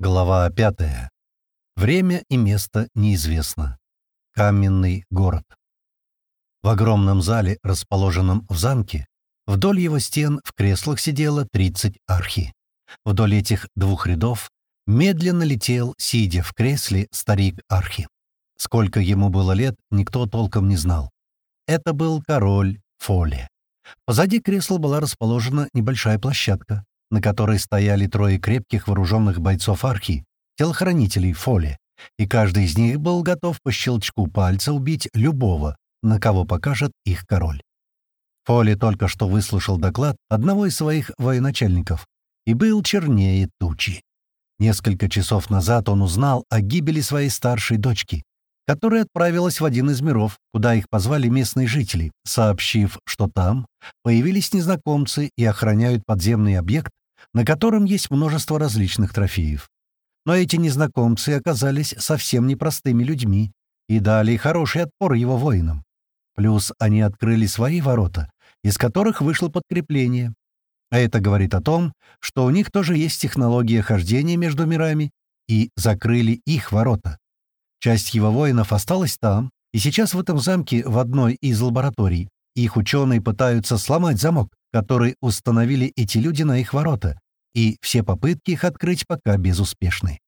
Глава пятая. Время и место неизвестно. Каменный город. В огромном зале, расположенном в замке, вдоль его стен в креслах сидело 30 архи. Вдоль этих двух рядов медленно летел, сидя в кресле, старик архи. Сколько ему было лет, никто толком не знал. Это был король Фоле. Позади кресла была расположена небольшая площадка, на которой стояли трое крепких вооруженных бойцов архи, телохранителей Фоли, и каждый из них был готов по щелчку пальца убить любого, на кого покажет их король. Фоли только что выслушал доклад одного из своих военачальников и был чернее тучи. Несколько часов назад он узнал о гибели своей старшей дочки, которая отправилась в один из миров, куда их позвали местные жители, сообщив, что там появились незнакомцы и охраняют подземный объект, на котором есть множество различных трофеев. Но эти незнакомцы оказались совсем непростыми людьми и дали хороший отпор его воинам. Плюс они открыли свои ворота, из которых вышло подкрепление. А это говорит о том, что у них тоже есть технология хождения между мирами, и закрыли их ворота. Часть его воинов осталась там, и сейчас в этом замке в одной из лабораторий их ученые пытаются сломать замок, который установили эти люди на их ворота, и все попытки их открыть пока безуспешны.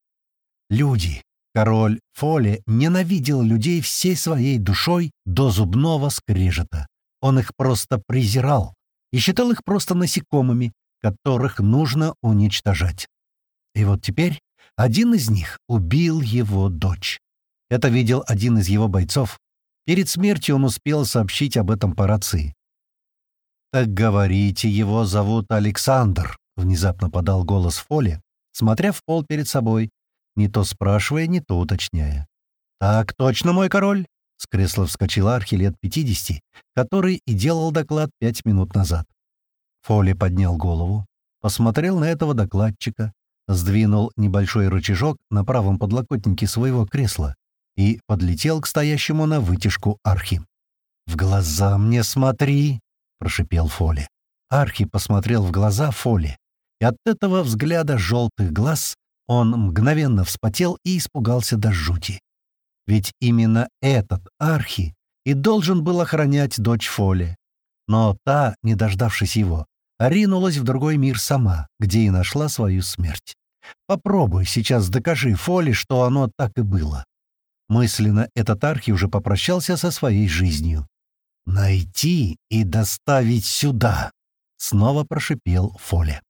Люди. Король Фоле ненавидел людей всей своей душой до зубного скрежета. Он их просто презирал и считал их просто насекомыми, которых нужно уничтожать. И вот теперь один из них убил его дочь. Это видел один из его бойцов. Перед смертью он успел сообщить об этом по рации. «Так говорите, его зовут Александр», — внезапно подал голос Фоли, смотря в пол перед собой, не то спрашивая, не то уточняя. «Так точно, мой король!» — с кресла вскочил Архи лет пятидесяти, который и делал доклад пять минут назад. Фоли поднял голову, посмотрел на этого докладчика, сдвинул небольшой рычажок на правом подлокотнике своего кресла и подлетел к стоящему на вытяжку Архи. «В глаза мне смотри!» — прошипел Фоли. Архи посмотрел в глаза Фоли, и от этого взгляда желтых глаз он мгновенно вспотел и испугался до жути. Ведь именно этот Архи и должен был охранять дочь Фоли. Но та, не дождавшись его, ринулась в другой мир сама, где и нашла свою смерть. Попробуй сейчас докажи Фоли, что оно так и было. Мысленно этот архи уже попрощался со своей жизнью. «Найти и доставить сюда!» — снова прошипел Фоля.